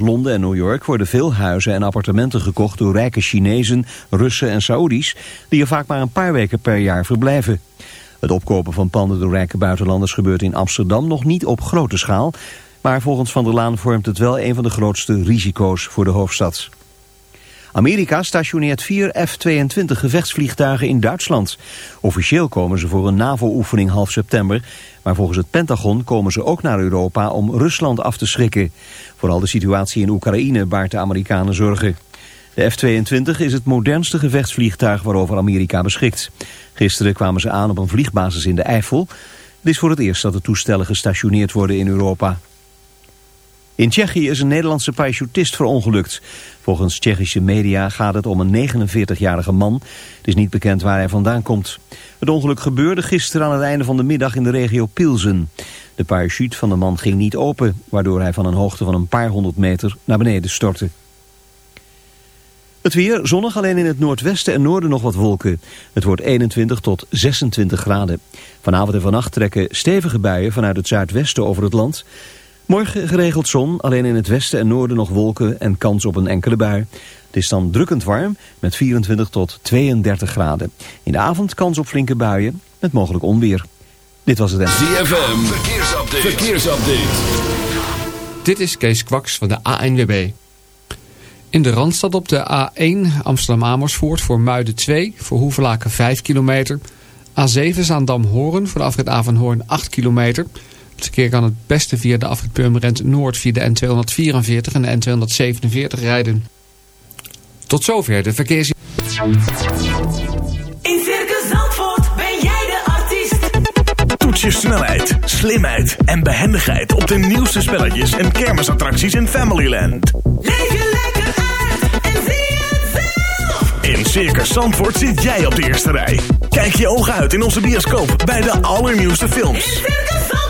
Londen en New York worden veel huizen en appartementen gekocht door rijke Chinezen, Russen en Saoedi's, die er vaak maar een paar weken per jaar verblijven. Het opkopen van panden door rijke buitenlanders gebeurt in Amsterdam nog niet op grote schaal, maar volgens Van der Laan vormt het wel een van de grootste risico's voor de hoofdstad. Amerika stationeert vier F-22 gevechtsvliegtuigen in Duitsland. Officieel komen ze voor een NAVO-oefening half september, maar volgens het Pentagon komen ze ook naar Europa om Rusland af te schrikken. Vooral de situatie in Oekraïne baart de Amerikanen zorgen. De F-22 is het modernste gevechtsvliegtuig waarover Amerika beschikt. Gisteren kwamen ze aan op een vliegbasis in de Eifel. Het is voor het eerst dat de toestellen gestationeerd worden in Europa. In Tsjechië is een Nederlandse parachutist verongelukt. Volgens Tsjechische media gaat het om een 49-jarige man. Het is niet bekend waar hij vandaan komt. Het ongeluk gebeurde gisteren aan het einde van de middag in de regio Pilsen. De parachute van de man ging niet open, waardoor hij van een hoogte van een paar honderd meter naar beneden stortte. Het weer, zonnig alleen in het noordwesten en noorden nog wat wolken. Het wordt 21 tot 26 graden. Vanavond en vannacht trekken stevige buien vanuit het zuidwesten over het land. Morgen geregeld zon, alleen in het westen en noorden nog wolken en kans op een enkele bui. Het is dan drukkend warm met 24 tot 32 graden. In de avond kans op flinke buien met mogelijk onweer. Dit was het. ZFM, verkeersupdate. verkeersupdate. Dit is Kees Kwaks van de ANWB. In de Randstad op de A1 Amsterdam-Amersfoort voor Muiden 2, voor Hoevelaken 5 kilometer. A7 Zaandam-Horen voor de afrit Avanhoorn 8 kilometer. Het verkeer kan het beste via de afrit Purmerend Noord via de N244 en de N247 rijden. Tot zover de verkeers... In Circus Zandvoort ben jij de artiest. Toets je snelheid, slimheid en behendigheid op de nieuwste spelletjes en kermisattracties in Familyland. Leef je lekker uit en zie het zelf. In Circus Zandvoort zit jij op de eerste rij. Kijk je ogen uit in onze bioscoop bij de allernieuwste In films. Circus Zandvoort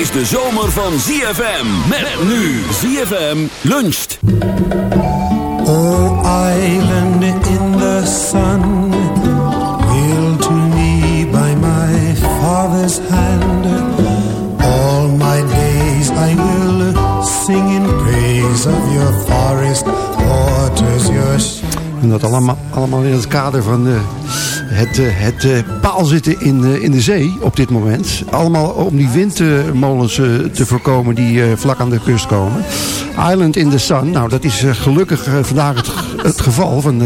Is de zomer van ZFM. Met nu ZFM luncht. Oh, island in the sun, willed to me by my father's hand. All my days I will sing in praise of your forest waters, your En dat allemaal, allemaal in het kader van eh, het, eh, eh, paal zitten in, eh, in de zee op dit moment. Allemaal om die windmolens te voorkomen die vlak aan de kust komen. Island in the Sun, nou dat is gelukkig vandaag het, het geval. Van,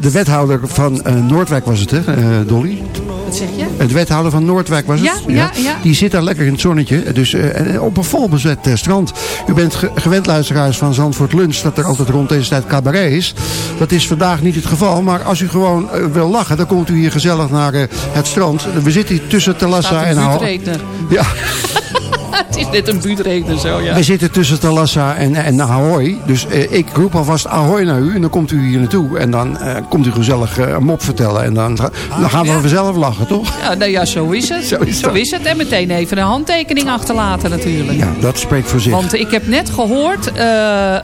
de wethouder van Noordwijk was het, hè, Dolly? Wat zeg je? Het wethouder van Noordwijk was het? Ja, ja, ja. Die zit daar lekker in het zonnetje. Dus eh, op een volbezet eh, strand. U bent ge- gewend luisteraars van Zandvoort Lunch. Dat er altijd rond deze tijd cabaret is. Dat is vandaag niet het geval. Maar als u gewoon eh, wil lachen. Dan komt u hier gezellig naar eh, het strand. We zitten hier tussen Talassa Staat en Hal. Ja. het is net een buurtreden zo, ja. Wij zitten tussen Talassa en, en Ahoy. Dus eh, ik roep alvast Ahoy naar u. En dan komt u hier naartoe. En dan eh, komt u gezellig eh, een mop vertellen. En dan, dan gaan we ja. vanzelf lachen, toch? Ja, nou ja, zo is het. Zo is zo dat. is het. En meteen even een handtekening achterlaten natuurlijk. Ja, dat spreekt voor zich. Want ik heb net gehoord, eh,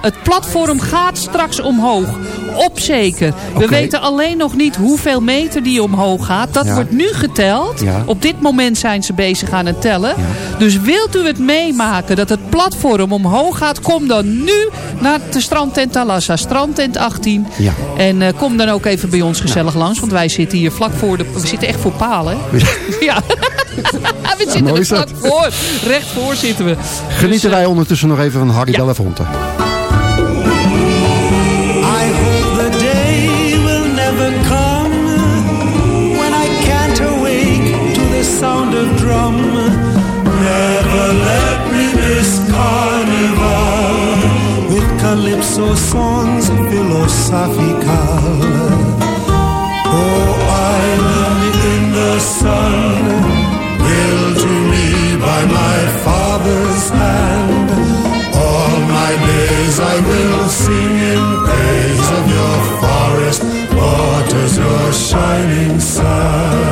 het platform gaat straks omhoog. Op zeker. We weten alleen nog niet hoeveel meter die omhoog gaat. Dat Ja. wordt nu geteld. Ja. Op dit moment zijn ze bezig aan het tellen. Dus wilt u het meemaken dat het platform omhoog gaat... kom dan nu naar de strandtent Talassa. Strandtent 18. Ja. En eh, kom dan ook even bij ons gezellig langs. Want wij zitten hier vlak voor de... We zitten echt voor palen. Ja. we zitten er vlak voor. Recht voor zitten we. Genieten Dus, eh, wij ondertussen nog even van Harry ja. Belafonte. Calypso songs philosophical. Oh, island in the sun, built to me by my father's hand. All my days I will sing in praise of your forest waters, your shining sun.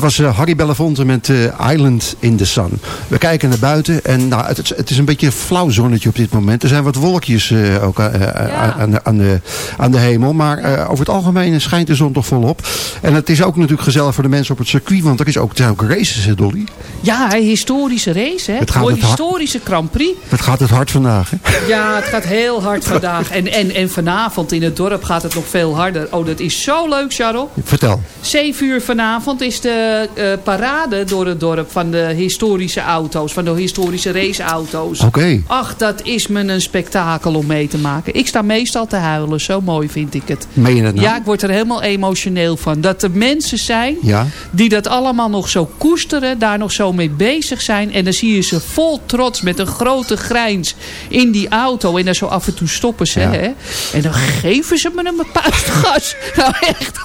Dat was eh, Harry Belafonte met eh, Island in the Sun. We kijken naar buiten en nou, het, is- het is een beetje een flauw zonnetje op dit moment. Er zijn wat wolkjes eh, ook aan, de, aan, de, aan de hemel. Maar over het algemeen schijnt de zon toch volop. En het is ook natuurlijk gezellig voor de mensen op het circuit. Want er is ook, er ook races, hè Dolly? Ja, een historische race, hè? Het gaat historische Grand Prix. Het gaat het hard vandaag, hè? Ja, het gaat heel hard vandaag. En, en, en vanavond in het dorp gaat het nog veel harder. Oh, dat is zo leuk, Charles. Vertel. 7 uur vanavond is de eh, parade door het dorp van de historische auto's. Van de historische raceauto's. Oké. Ach, dat is me een spektakel om mee te maken. Ik sta meestal te huilen. Zo mooi vind ik het. Meen je dat nou? Ja, ik word er helemaal emotioneel van. Dat er mensen zijn Ja. die dat allemaal nog zo koesteren. Daar nog zo mee bezig zijn. En dan zie je ze vol trots met een grote grijns in die auto. En dan zo af en toe stoppen ze. Ja. Hè? En dan geven ze me een puistgas. nou echt.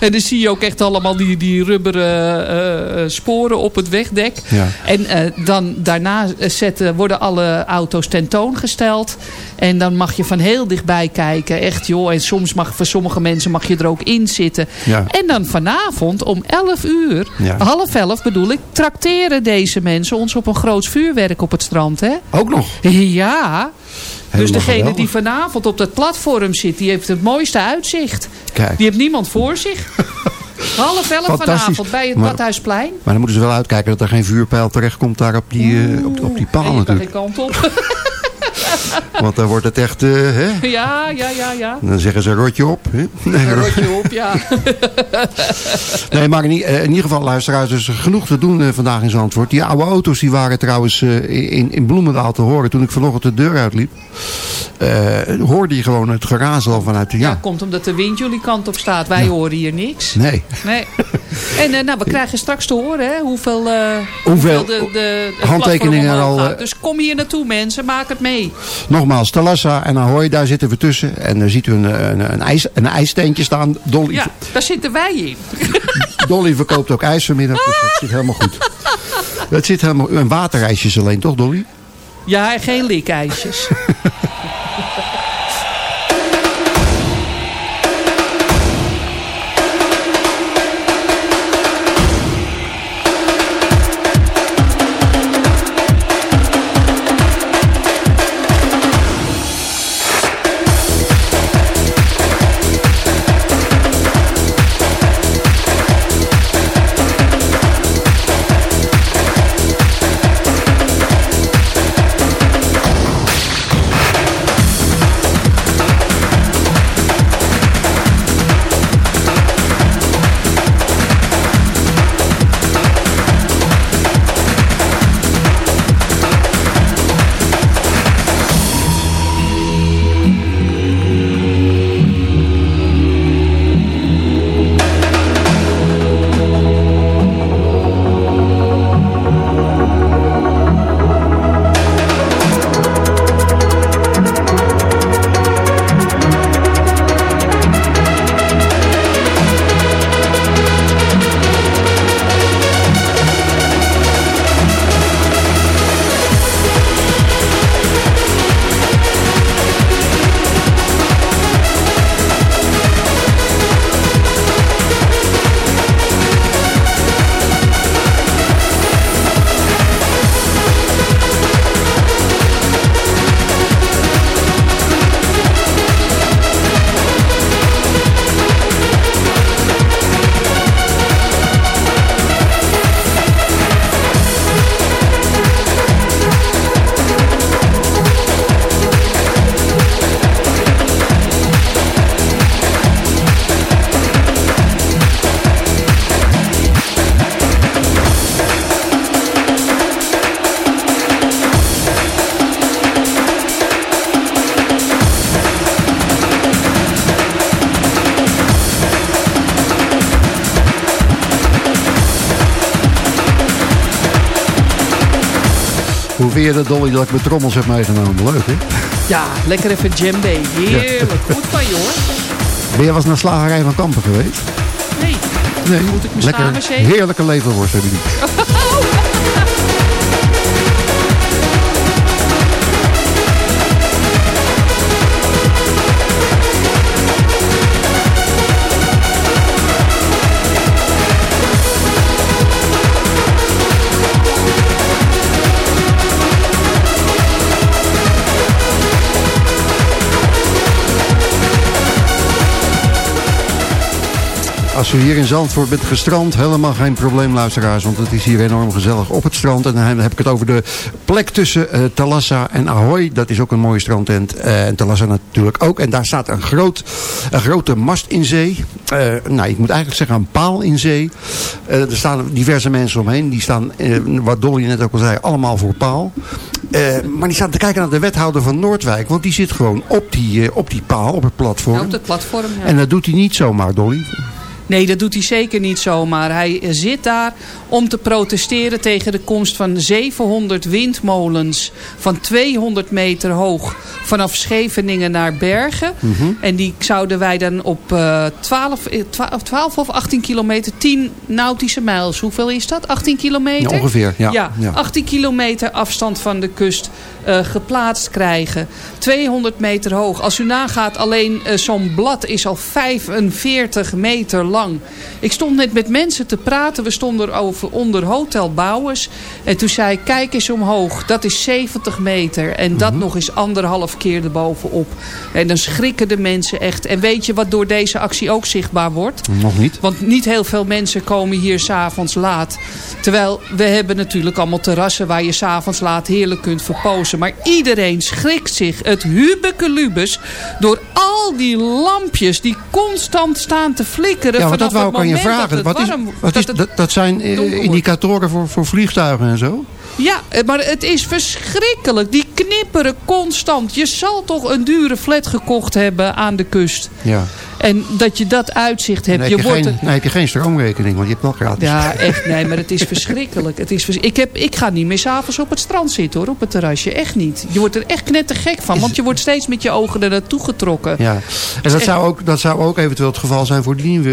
En dan zie je ook echt allemaal die, die rubberen eh, eh, sporen op het wegdek. Ja. En eh, dan daarna zetten, worden alle auto's tentoongesteld. En dan mag je van heel dichtbij kijken. Echt joh. En soms mag voor sommige mensen mag je er ook in zitten. Ja. En dan vanavond om 11 uur, Ja. half 11 bedoel ik, trakteren deze mensen ons op een groot vuurwerk op het strand. Hè? Ook nog. Ja. Dus degene geweldig. die vanavond op dat platform zit, die heeft het mooiste uitzicht. Kijk. Die heeft niemand voor zich. Half elf vanavond bij het Maar- Badhuisplein. Maar dan moeten ze wel uitkijken dat er geen vuurpijl terechtkomt daar op die, eh, op, op die paal natuurlijk. kant op. Want dan wordt het echt, eh, hè? ja, ja, ja, ja. Dan zeggen ze rotje op. Hè? Nee, ro- rotje op, ja. nee, maar in, eh, in ieder geval, luisteraars, er is genoeg te doen eh, vandaag in Zandvoort. Die oude auto's die waren trouwens eh, in, in Bloemendaal te horen. Toen ik vanochtend de deur uitliep, eh, hoorde je gewoon het gerazel vanuit de... Ja, Ja, komt omdat de wind jullie kant op staat. Wij horen hier niks. nee. Nee. En eh, nou, we krijgen straks te horen hè, hoeveel, eh, Hoeveel de, de, handtekeningen er al, gaat. eh, Dus kom hier naartoe mensen, maak het mee. Nogmaals, Talassa en Ahoy, daar zitten we tussen. En daar ziet u een, een, een, ijs, een ijsteentje staan. Dolly, Ja, daar zitten wij in. Dolly verkoopt ook ijs vanmiddag, dus dat zit helemaal goed. Het zit helemaal... En waterijsjes alleen, toch Dolly? Ja, en geen likijsjes. Dat, Dolly, dat ik mijn trommels heb meegenomen? Leuk, hè? Ja, lekker even djembe. Heerlijk. Goed van hoor. Ben je eens naar Slagerij van Kampen geweest? Nee. Nee. Moet ik me Lekker, heerlijke leverworst hebben die. Als u hier in Zandvoort bent gestrand, helemaal geen probleem luisteraars. Want het is hier enorm gezellig op het strand. En dan heb ik het over de plek tussen eh, Talassa en Ahoy. Dat is ook een mooie strandtent. Eh, en Talassa natuurlijk ook. En daar staat een, groot, een grote mast in zee. Eh, nou, ik moet eigenlijk zeggen een paal in zee. Er staan diverse mensen omheen. Die staan, wat Dolly net ook al zei, allemaal voor paal. Maar die staan te kijken naar de wethouder van Noordwijk. Want die zit gewoon op die, op die paal, op het platform. Op het platform, ja. En dat doet hij niet zomaar, Dolly. Nee, dat doet hij zeker niet zomaar. Hij zit daar om te protesteren tegen de komst van 700 windmolens van 200 meter hoog vanaf Scheveningen naar Bergen. Mhm. En die zouden wij dan op eh 12, eh, 12, 12 of 18 kilometer, 10 nautische mijls. Hoeveel is dat? 18 kilometer? Ja, ongeveer, ja. Ja, Ja. 18 kilometer afstand van de kust eh, geplaatst krijgen. 200 meter hoog. Als u nagaat, alleen eh, zo'n blad is al 45 meter lang. Ik stond net met mensen te praten. We stonden over, onder Hotel Bouwers. En toen zei ik, kijk eens omhoog. Dat is 70 meter. En dat Mhm. nog eens anderhalf keer erbovenop. En dan schrikken de mensen echt. En weet je wat door deze actie ook zichtbaar wordt? Nog niet. Want niet heel veel mensen komen hier s'avonds laat. Terwijl we hebben natuurlijk allemaal terrassen waar je s'avonds laat heerlijk kunt verpozen. Maar iedereen schrikt zich het hubekelubes door al die lampjes die constant staan te flikkeren. Ja, want dat wou ik aan je vragen. dat Wat is, wat is, dat dat, dat zijn eh, indicatoren voor, voor vliegtuigen en zo? Ja, eh, maar het is verschrikkelijk. Die knipperen constant. Je zal toch een dure flat gekocht hebben aan de kust. Ja. En dat je dat uitzicht Dan hebt. heb je, je wordt geen, dan heb je geen stroomrekening, want je hebt nog gratis. Ja, echt. Nee, maar het is verschrikkelijk. Het is vers- ik, heb, ik ga niet meer s'avonds op het strand zitten hoor, op het terrasje. Echt niet. Je wordt er echt knettergek van. Want je wordt steeds met je ogen er naartoe getrokken. Ja. En dat zou, ook, dat zou ook eventueel het geval zijn voor die eh,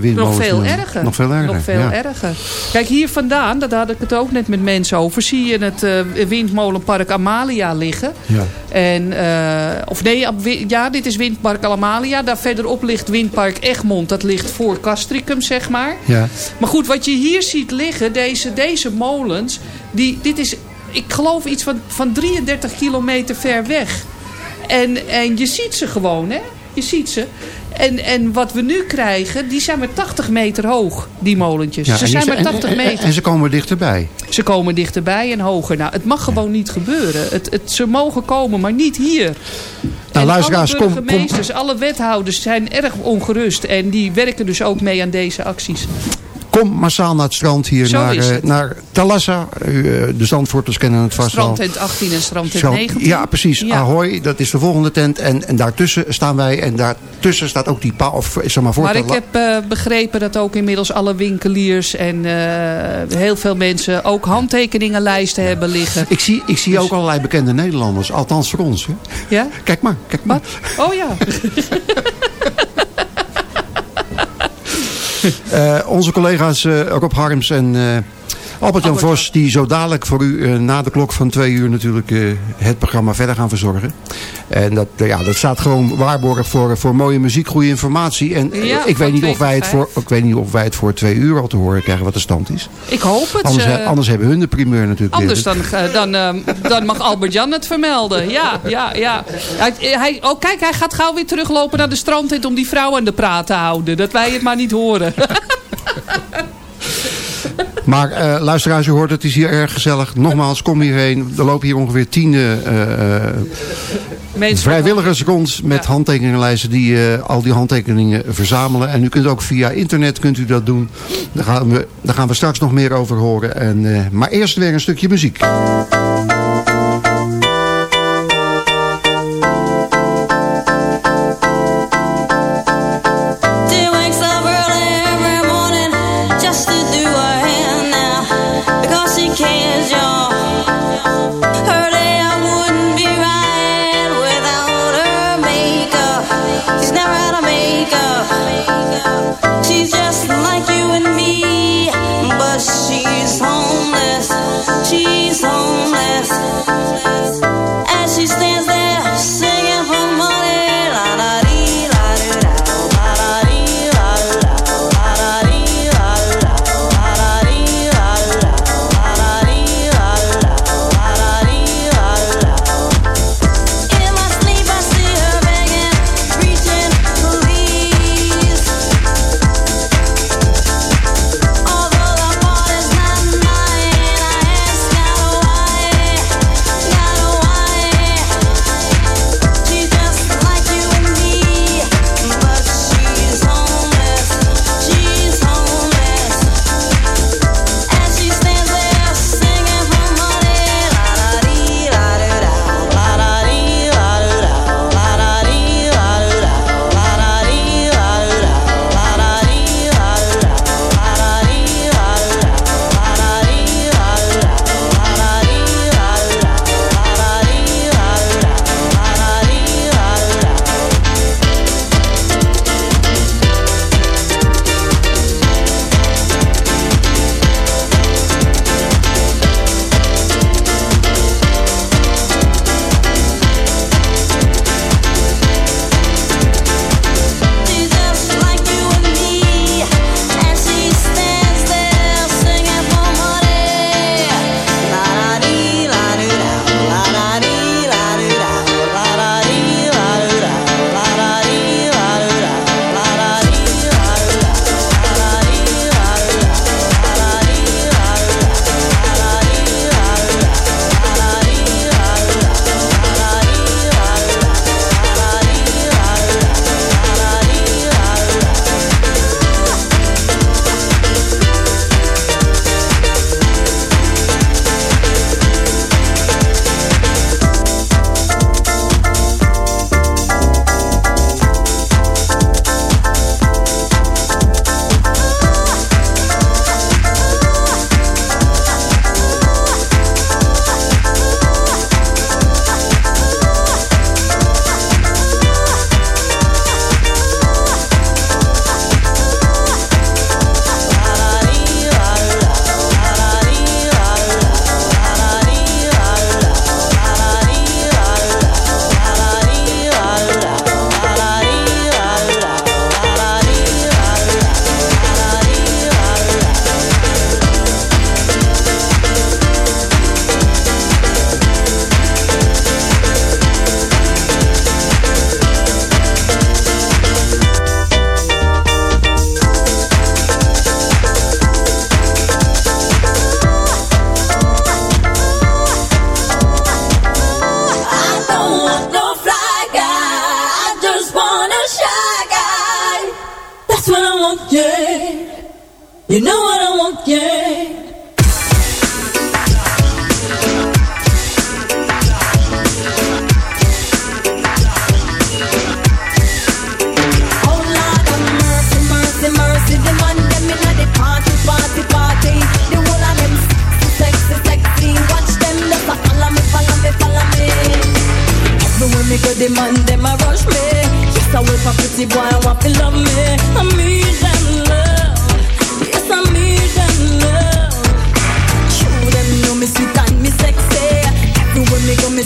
windmolens. Nog veel erger. Nog veel erger. Nog veel ja. erger. Kijk, hier vandaan, daar had ik het ook net met mensen over. Zie je het eh, windmolenpark Amalia liggen. Ja. En, eh, of nee, ja, dit is windpark Amalia. Daar verderop ligt windpark Egmond. Dat ligt voor Castricum, zeg maar. Ja. Maar goed, wat je hier ziet liggen, deze, deze molens, die, dit is, ik geloof iets van, van 33 kilometer ver weg. En, en je ziet ze gewoon, hè? Je ziet ze. En, en wat we nu krijgen, die zijn maar 80 meter hoog, die molentjes. Ja, ze zijn maar 80 en- en- meter. En ze komen dichterbij. Ze komen dichterbij en hoger. Nou, het mag gewoon niet gebeuren. Het, het, ze mogen komen, maar niet hier. Nou, en luisteraars, alle kom- kom- burgemeesters, alle wethouders zijn erg ongerust. En die werken dus ook mee aan deze acties. Kom massaal naar het strand hier, Zo naar, eh, naar Talassa. Eh, de Zandvoorters kennen het vast al. Strandtent 18 en strandtent Strand- 19. Ja, precies. Ja. Ahoy, dat is de volgende tent. En, en daartussen staan wij. En daartussen staat ook die paal. Of zeg maar voor Maar ik heb eh, begrepen dat ook inmiddels alle winkeliers en heel veel mensen ook handtekeningenlijsten hebben liggen. Ik zie, ik zie ook allerlei bekende Nederlanders. Althans voor ons. Hè. Ja? Kijk maar, kijk maar. Oh ja. Eh, onze collega's eh, Rob Harms en eh, Albert-Jan Vos... die zo dadelijk voor u eh, na de klok van twee uur natuurlijk eh, het programma verder gaan verzorgen. En dat, eh, ja, dat staat gewoon waarborgd voor, voor mooie muziek, goede informatie. En eh, Ja, ik, weet niet of wij het voor, ik weet niet of wij het voor twee uur al te horen krijgen wat de stand is. Ik hoop het. Anders, eh, anders hebben hun de primeur natuurlijk. Anders dan, eh, dan, eh, dan mag Albert-Jan het vermelden. Ja, ja, ja. Hij, hij, oh, kijk, hij gaat gauw weer teruglopen naar de strandtent om die vrouw aan de praat te houden. Dat wij het maar niet horen. Maar eh, luisteraars, u hoort het is hier erg gezellig. Nogmaals, kom hierheen. Er lopen hier ongeveer tien eh, eh, vrijwilligers rond met handtekeningenlijsten die al die handtekeningen verzamelen. En u kunt ook via internet kunt u dat doen. Daar gaan we, daar gaan we straks nog meer over horen. En, maar eerst weer een stukje muziek.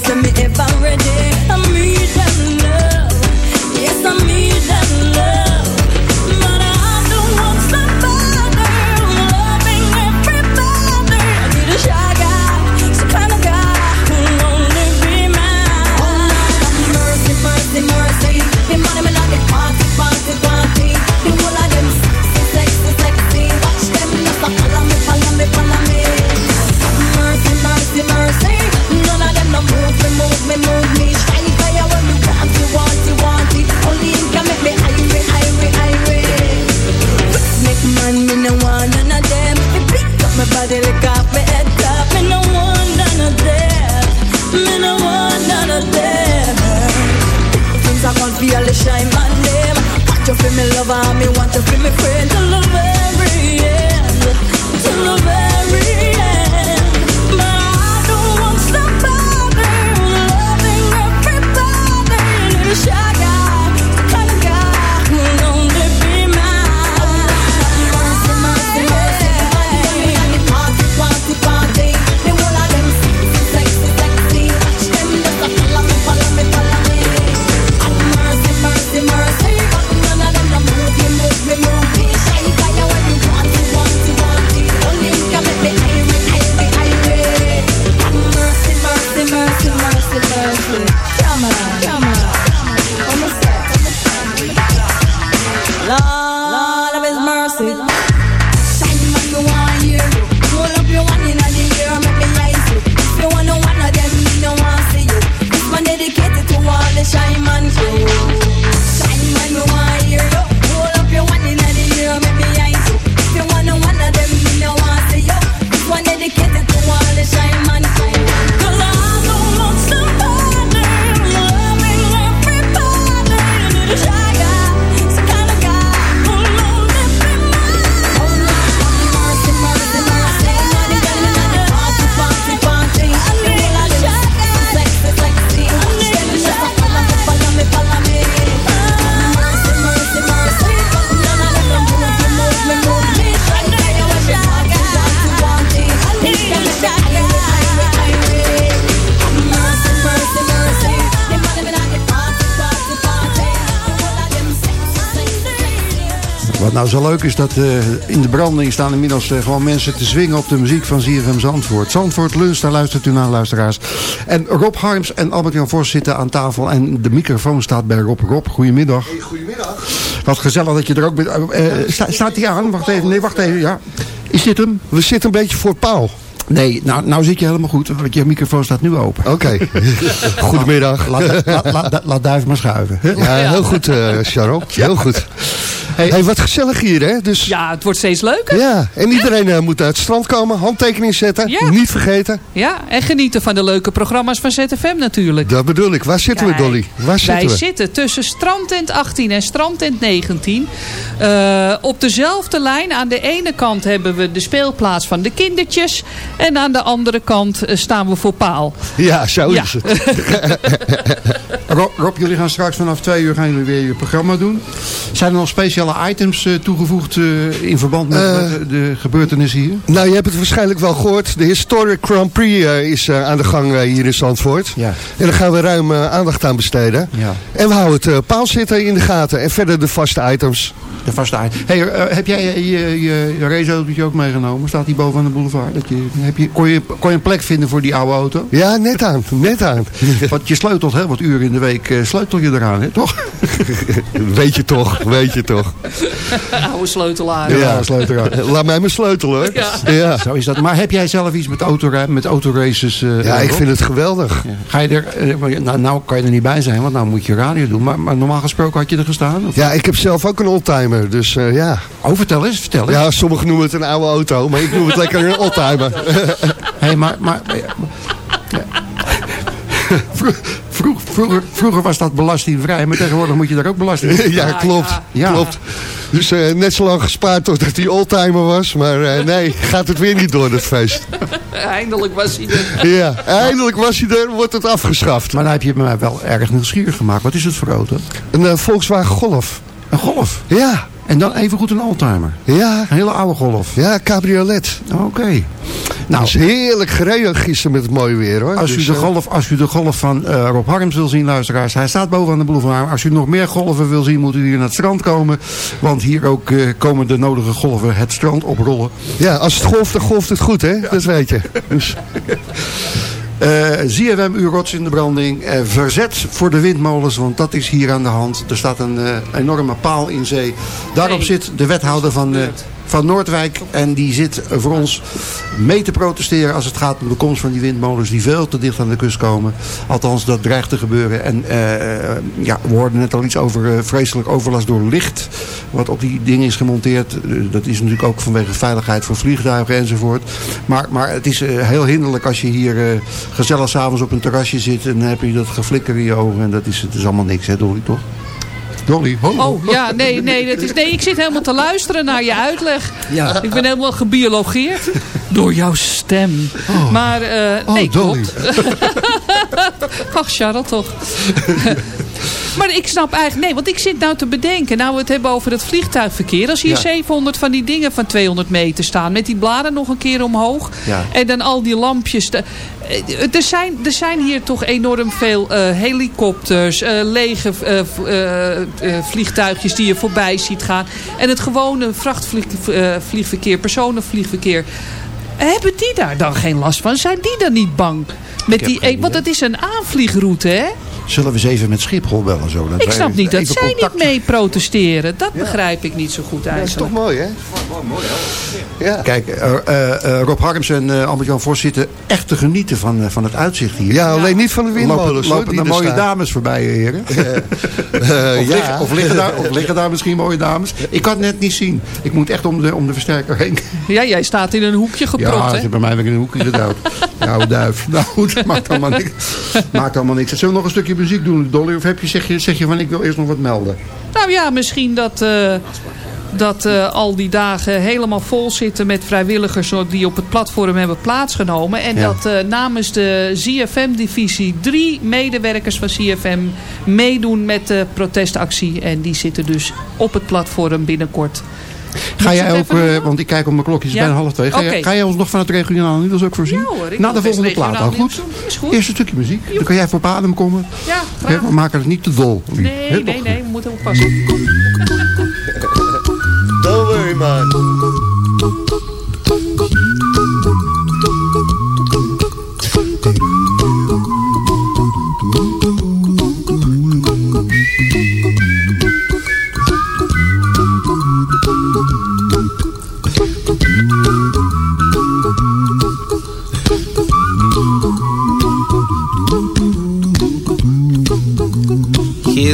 Let me zo leuk is dat eh, in de branding staan inmiddels eh, gewoon mensen te zwingen op de muziek van ZFM Zandvoort. Zandvoort Lunch, daar luistert u naar luisteraars. En Rob Harms en Albert-Jan Vos zitten aan tafel en de microfoon staat bij Rob. Rob, goedemiddag. Goedemiddag. Wat gezellig dat je er ook bent. Eh, sta- staat hij aan? Wacht even, nee, wacht even, ja. Is dit hem? We zitten een beetje voor paal. Nee, nou, nou zit je helemaal goed, want je microfoon staat nu open. Oké. Goedemiddag. Laat, laat, laat, laat, laat Duif maar schuiven. Ja, heel goed, eh Charo. Heel goed. Hey, wat gezellig hier, hè? Dus, Ja, het wordt steeds leuker. ja, en iedereen eh, moet naar het strand komen, handtekening zetten, Ja. niet vergeten. Ja, en genieten van de leuke programma's van ZFM natuurlijk. Dat bedoel ik. Waar zitten we, Dolly? Waar zitten Wij we? zitten tussen strandtent 18 en strandtent 19. Eh, op dezelfde lijn. Aan de ene kant hebben we de speelplaats van de kindertjes. En aan de andere kant eh, staan we voor paal. Ja, zo Ja. is het. Rob, Rob, jullie gaan straks vanaf twee uur gaan jullie weer je programma doen. Zijn er nog speciale items eh, toegevoegd eh, in verband met, Eh. met de, gebeurtenissen hier? Nou, je hebt het waarschijnlijk wel gehoord. De Historic Grand Prix is eh, aan de gang hier in Zandvoort. Ja. En daar gaan we ruim aandacht aan besteden. Ja. En we houden het uh, paalzitten in de gaten. En verder de vaste items. De vaste. Hey, eh, heb jij je, je, je, je raceautootje ook meegenomen? Staat die boven aan de boulevard? Dat je, heb je, kon, je, kon je een plek vinden voor die oude auto? Ja, net aan. Net aan. Want je sleutelt heel wat uren in de week, eh, sleutel je eraan, hè, toch? weet je toch, weet je toch. Oude sleutelaar. Ja, sleutel eraan. Laat mij maar sleutelen hoor. Ja. Ja. Zo is dat. Maar heb jij zelf iets met, autora met autoraces? eh, Ja, ik vind het geweldig. Ga je er, eh, nou, nou kan je er niet bij zijn, want nou moet je radio doen. Maar, maar normaal gesproken had je er gestaan? Of? Ja, ik heb zelf ook een oldtimer, dus eh, ja. Oh, vertel eens, vertel eens. Ja, sommigen noemen het een oude auto, maar ik noem het lekker een oldtimer. Hey, maar, maar, ja. Vroeg- vroeg- vroeger, vroeger was dat belastingvrij, maar tegenwoordig moet je daar ook belasting ja, klopt. Ja. klopt. Dus eh, net zo lang gespaard totdat hij oldtimer was, maar eh, nee, gaat het weer niet door, dat feest. Eindelijk was hij er. Ja, eindelijk was hij er, wordt het afgeschaft. Maar dan heb je me wel erg nieuwsgierig gemaakt. Wat is het voor auto? Een Volkswagen Golf. Een Golf. Ja, En dan even goed een oldtimer. ja, Een hele oude Golf. ja, cabriolet. Oké. Nou, Nou, is heerlijk gereden gisteren met het mooie weer hoor. als u, Dus, de eh, golf, als u de golf van eh, Rob Harms wil zien, luisteraars. Hij staat boven aan de boulevard. Als u nog meer golven wil zien, moet u hier naar het strand komen. Want hier ook eh, komen de nodige golven het strand oprollen. Ja, als het golft, dan golft het goed hè, dat weet je. Dus, Eh ZFM Urots in de branding. Eh, verzet voor de windmolens, want dat is hier aan de hand. Er staat een eh, enorme paal in zee. Daarop zit de wethouder van, van Noordwijk. En die zit voor ons mee te protesteren als het gaat om de komst van die windmolens die veel te dicht aan de kust komen. Althans, dat dreigt te gebeuren. En eh, eh, ja, we hoorden net al iets over eh, vreselijk overlast door licht. Wat op die dingen is gemonteerd. Dat is natuurlijk ook vanwege veiligheid voor vliegtuigen enzovoort. Maar, maar het is heel hinderlijk als je hier gezellig s'avonds op een terrasje zit. En dan heb je dat geflikker in je ogen. En dat is, het is allemaal niks, hè Dolly, toch? Dolly, ho. Oh, ja, nee, nee, dat is, nee, ik zit helemaal te luisteren naar je uitleg. Ja. Ik ben helemaal gebiologeerd door jouw stem. Maar, eh nee, Oh, Dolly. klopt. Ach, Charlotte toch. Maar ik snap eigenlijk... Nee, want ik zit nou te bedenken. Nou, we het hebben over het vliegtuigverkeer. Als hier Ja. 700 van die dingen van 200 meter staan... met die bladen nog een keer omhoog... Ja. en dan al die lampjes... eh, er, zijn, er zijn hier toch enorm veel eh, helikopters, eh, lege vliegtuigjes die je voorbij ziet gaan. En het gewone vrachtvliegverkeer, personenvliegverkeer. Hebben die daar dan geen last van? Zijn die dan niet bang? Met die, eh, want het is een aanvliegroute, hè? Zullen we eens even met Schiphol bellen? Zo, dat Ik snap niet dat zij contact- niet mee protesteren. Dat begrijp ik niet zo goed Dat is eigenlijk. toch mooi, hè? Ja. Kijk, eh, eh, eh, Rob Harms en eh Albert-Jan Vos zitten echt te genieten van, van het uitzicht hier. ja, alleen niet van de windmolens. lopen die mooie staan. dames voorbij, heren. Eh, of, ja. liggen, of, liggen daar, of liggen daar misschien mooie dames? Ik kan het net niet zien. Ik moet echt om de, om de versterker heen. Ja, jij staat in een hoekje gepropt, Ja, ze hè? hebben mij weer in een hoekje gedouwd. Ja, oude duif. Nou goed, dat maakt allemaal niks. Maakt allemaal niks. Zullen we nog een stukje muziek doen, Dolly? Of heb je, zeg, je, zeg je van ik wil eerst nog wat melden? Nou ja, misschien dat, eh, dat eh, al die dagen helemaal vol zitten met vrijwilligers die op het platform hebben plaatsgenomen. En Ja. dat eh, namens de ZFM-divisie drie medewerkers van ZFM meedoen met de protestactie. En die zitten dus op het platform binnenkort. Ga jij ook, eh, want ik kijk op mijn klokjes, het is Ja? bijna half twee. Ga, jij, Oké. ga jij ons nog van het regionale nieuws ook voorzien? Ja hoor, ik Na de volgende plaat, al regionaal goed? Is goed. Eerst een stukje muziek. Dan kan jij even op adem komen. Ja, graag. we maken het niet te dol. Nee, nee, nee, we moeten oppassen. Don't worry, man.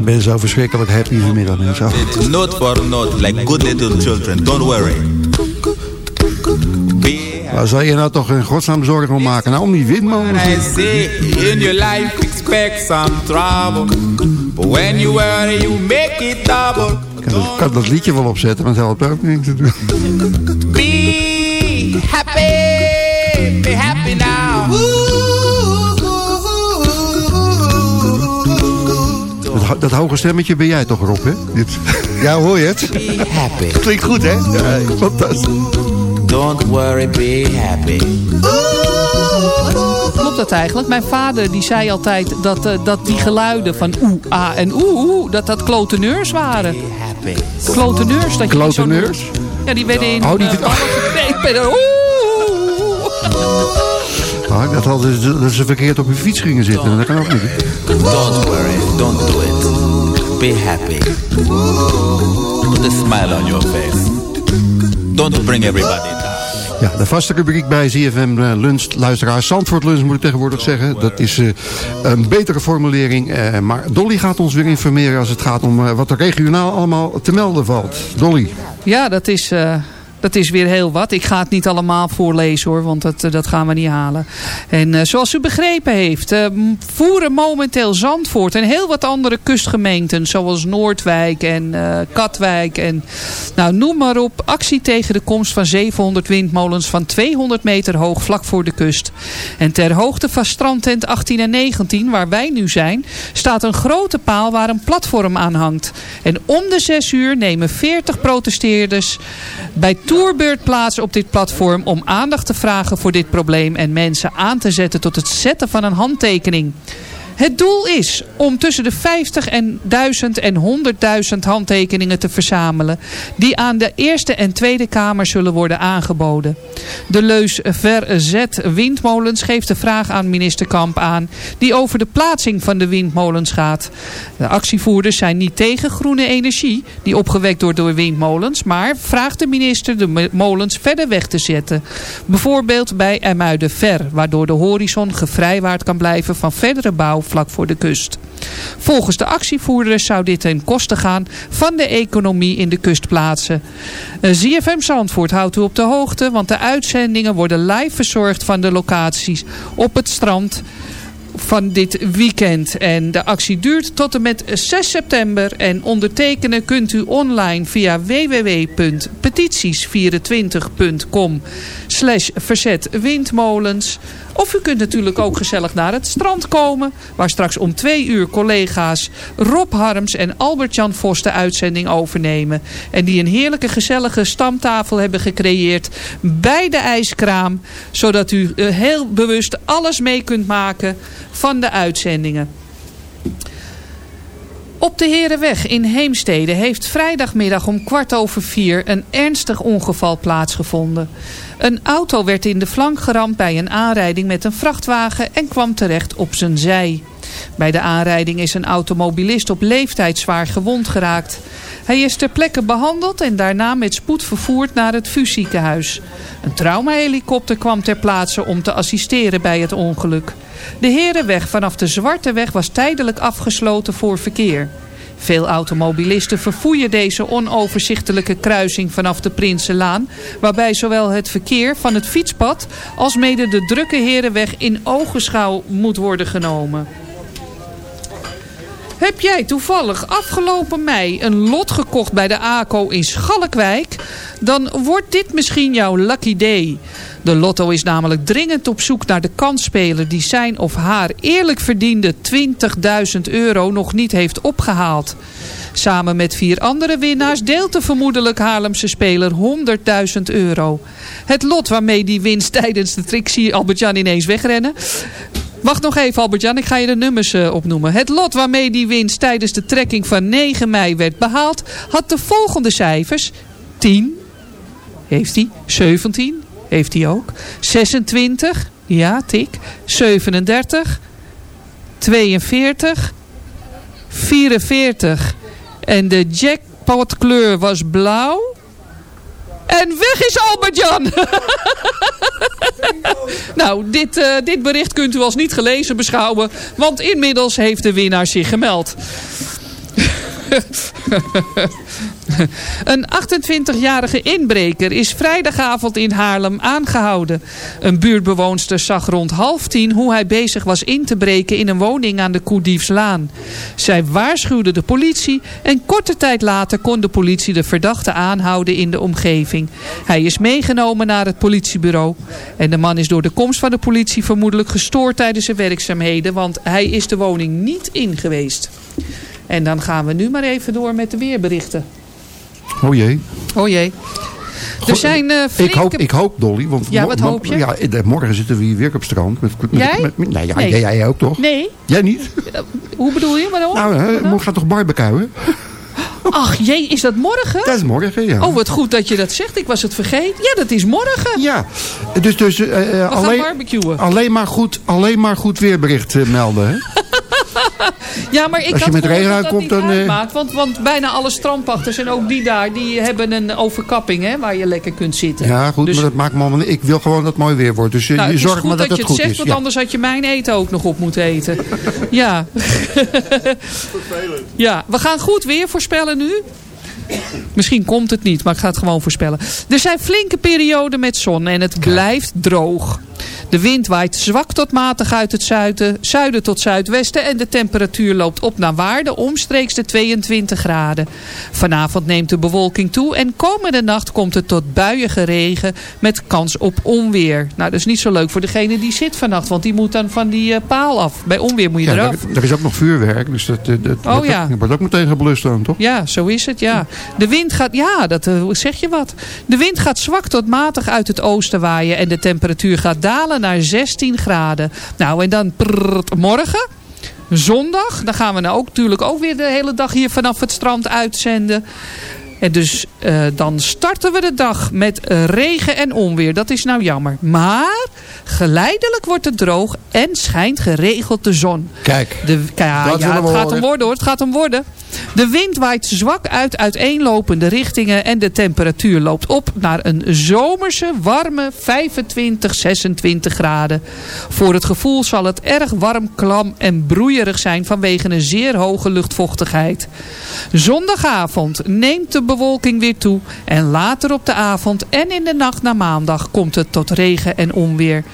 Ik ben zo verschrikkelijk happy vanmiddag. En zo. It's note for note, like good little children. Don't worry. Waar zal je nou toch in godsnaam zorgen om maken? Nou, om die. I say in your life expect some trouble. But when you worry, you make it double. Ik kan dat, kan dat liedje wel opzetten, maar het helpt ook niks Dat, ho- dat hoge stemmetje ben jij toch, Rob, hè? Ja, hoor je het? Be happy. Klinkt goed, hè? Ja, fantastisch. Don't worry, be happy. Klopt dat eigenlijk? Mijn vader die zei altijd dat, eh, dat die geluiden van oeh, ah en oeh, oeh, dat dat kloteneurs waren. Kloteneurs, dat je zo Kloteneurs? Ja, die werden in Oh, die- eh, ballen geknepen. En, Oeh! Ah, dat, ze, dat ze verkeerd op hun fiets gingen zitten. Dat kan ook niet. Don't worry, don't do it. Be happy. Put a smile on your face. Don't bring everybody down. Ja, de vaste rubriek bij ZFM eh, Lunch, luisteraars. Zandvoort Lunch moet ik tegenwoordig zeggen. Dat is eh, een betere formulering. eh, maar Dolly gaat ons weer informeren als het gaat om eh, wat er regionaal allemaal te melden valt. Dolly. Ja, dat is, eh, dat is weer heel wat. Ik ga het niet allemaal voorlezen hoor, want dat, eh, dat gaan we niet halen. En eh, zoals u begrepen heeft, eh, voeren momenteel Zandvoort en heel wat andere kustgemeenten, zoals Noordwijk en Katwijk en nou, noem maar op, actie tegen de komst van 700 windmolens van 200 meter hoog vlak voor de kust. En ter hoogte van strandtent 18 en 19, waar wij nu zijn, staat een grote paal waar een platform aan hangt. En om de 6 uur nemen 40 protesteerders bij toerbeurt plaats op dit platform om aandacht te vragen voor dit probleem en mensen aan te zetten tot het zetten van een handtekening. Het doel is om tussen de 50 en 1000 en 100.000 handtekeningen te verzamelen... die aan de Eerste en Tweede Kamer zullen worden aangeboden. De leus verzet windmolens geeft de vraag aan minister Kamp aan... die over de plaatsing van de windmolens gaat. De actievoerders zijn niet tegen groene energie... die opgewekt wordt door windmolens... maar vraagt de minister de molens verder weg te zetten. Bijvoorbeeld bij Ermuiden Ver... waardoor de horizon gevrijwaard kan blijven van verdere bouw vlak voor de kust. Volgens de actievoerders zou dit ten koste gaan van de economie in de kustplaatsen. Eh, ZFM Zandvoort houdt u op de hoogte, want de uitzendingen worden live verzorgd van de locaties op het strand van dit weekend. En de actie duurt tot en met 6 september. En ondertekenen kunt u online via www.petitiesvierentwintig.com slash verzet windmolens. Of u kunt natuurlijk ook gezellig naar het strand komen. Waar straks om twee uur collega's Rob Harms en Albert-Jan Vos de uitzending overnemen. En die een heerlijke gezellige stamtafel hebben gecreëerd bij de ijskraam. Zodat u eh, heel bewust alles mee kunt maken van de uitzendingen. Op de Herenweg in Heemstede heeft vrijdagmiddag om kwart over vier een ernstig ongeval plaatsgevonden. Een auto werd in de flank geramd bij een aanrijding met een vrachtwagen en kwam terecht op zijn zij. Bij de aanrijding is een automobilist op leeftijd zwaar gewond geraakt. Hij is ter plekke behandeld en daarna met spoed vervoerd naar het VU-ziekenhuis. Een traumahelikopter kwam ter plaatse om te assisteren bij het ongeluk. De Herenweg vanaf de Zwarte Weg was tijdelijk afgesloten voor verkeer. Veel automobilisten verfoeien deze onoverzichtelijke kruising vanaf de Prinsenlaan... waarbij zowel het verkeer van het fietspad als mede de drukke Herenweg in ogenschouw moet worden genomen. Heb jij toevallig afgelopen mei een lot gekocht bij de ACO in Schalkwijk? Dan wordt dit misschien jouw lucky day. De lotto is namelijk dringend op zoek naar de kansspeler die zijn of haar eerlijk verdiende 20.000 euro nog niet heeft opgehaald. Samen met vier andere winnaars deelt de vermoedelijk Haarlemse speler 100.000 euro. Het lot waarmee die winst tijdens de je Albert-Jan ineens wegrennen. Wacht nog even Albert-Jan, ik ga je de nummers eh, opnoemen. Het lot waarmee die winst tijdens de trekking van 9 mei werd behaald... had de volgende cijfers. 10, heeft hij. 17, heeft hij ook. 26, ja tik. 37, 42, 44. En de jackpotkleur was blauw. En weg is Albert-Jan! nou, dit, eh, dit bericht kunt u als niet gelezen beschouwen. Want inmiddels heeft de winnaar zich gemeld. Een 28-jarige inbreker is vrijdagavond in Haarlem aangehouden. Een buurtbewoonster zag rond half tien hoe hij bezig was in te breken in een woning aan de Koediefslaan. Zij waarschuwde de politie en korte tijd later kon de politie de verdachte aanhouden in de omgeving. Hij is meegenomen naar het politiebureau. En de man is door de komst van de politie vermoedelijk gestoord tijdens zijn werkzaamheden, want hij is de woning niet in geweest. En dan gaan we nu maar even door met de weerberichten. Oh jee. Oh jee. Er zijn eh, Ik hoop, ik hoop, Dolly. Want Ja, wat hoop je? Ja, eh, morgen zitten we hier weer op strand. Met, met, Jij? Met, met- nee, ja, Nee. Jij, jij ook toch? Nee, Jij niet? hoe bedoel je? Waarom? Nou, hè, morgen gaat toch barbecuen? Ach jee, is dat morgen? Dat is morgen, ja. Oh, wat goed dat je dat zegt. Ik was het vergeten. Ja, dat is morgen. Ja, dus, dus eh, eh, gaan alleen, barbecuen. alleen, maar goed, alleen maar goed weerbericht eh, melden. Hè? Ja, maar ik Als je had met regen aankomt, niet dan, eh, uitmaakt. Want, want bijna alle strandpachters en ook die daar, die hebben een overkapping hè, waar je lekker kunt zitten. Ja, goed, Dus- maar dat maakt me allemaal niet- Ik wil gewoon dat het mooi weer wordt. Dus eh, Nou, je het is zorgt goed maar dat, dat het je het goed zegt, is. want Ja. anders had je mijn eten ook nog op moeten eten. ja. ja, we gaan goed weer voorspellen nu. Misschien komt het niet, maar ik ga het gewoon voorspellen. Er zijn flinke perioden met zon en het blijft droog. De wind waait zwak tot matig uit het zuiden, zuiden tot zuidwesten en de temperatuur loopt op naar waarde omstreeks de 22 graden. Vanavond neemt de bewolking toe en komende nacht komt het tot buiige regen met kans op onweer. Nou, dat is niet zo leuk voor degene die zit vannacht, want die moet dan van die eh, paal af. Bij onweer moet je Ja, eraf. er, er is ook nog vuurwerk, dus dat, dat, Oh, wordt, ja. ook, wordt ook meteen geblust dan, toch? Ja, zo is het, ja. De wind gaat, ja, dat eh, zeg je wat. De wind gaat zwak tot matig uit het oosten waaien en de temperatuur gaat dalen naar 16 graden. Nou, en dan prrrt, morgen, zondag, dan gaan we nou ook natuurlijk ook weer de hele dag hier vanaf het strand uitzenden. En dus eh, dan starten we de dag met eh, regen en onweer. Dat is nou jammer. Maar geleidelijk wordt het droog en schijnt geregeld de zon. Kijk, De, ja, het gaat om worden hoor. Het gaat om worden. De wind waait zwak uit uiteenlopende richtingen en de temperatuur loopt op naar een zomerse, warme 25, 26 graden. Voor het gevoel zal het erg warm, klam en broeierig zijn vanwege een zeer hoge luchtvochtigheid. Zondagavond neemt de bewolking weer toe en later op de avond en in de nacht naar maandag komt het tot regen en onweer.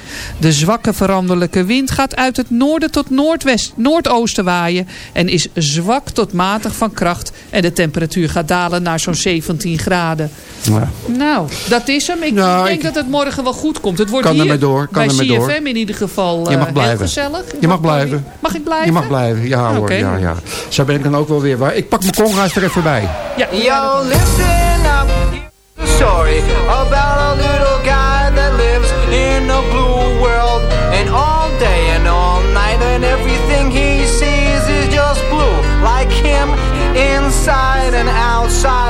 De zwakke veranderlijke wind gaat uit het noorden tot noordwest, noordoosten waaien en is zwak tot matig van kracht en de temperatuur gaat dalen naar zo'n 17 graden. Ja. Nou, dat is hem. Ik Nou, denk ik- dat het morgen wel goed komt. Het wordt Kan hier door, kan bij ermee door. CFM in ieder geval Je eh, mag heel blijven. gezellig. Je mag blijven. Mag ik blijven? Je mag blijven, ja hoor. Ja, ja. Zo ben ik dan ook wel weer waar. Ik pak mijn conga's er even bij. Ja, Yo, listen up. About little and outside.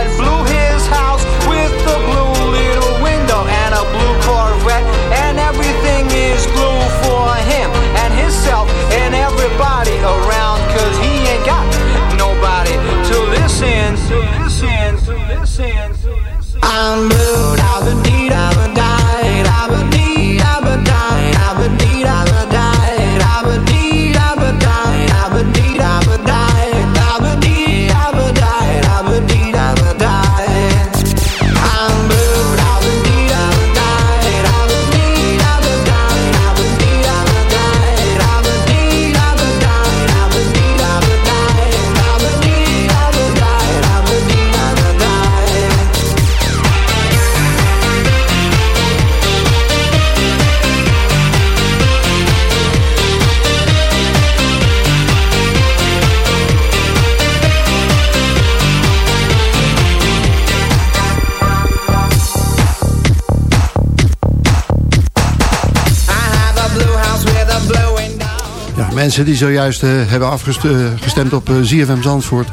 Mensen die zojuist eh, hebben afgestemd op eh, ZFM Zandvoort.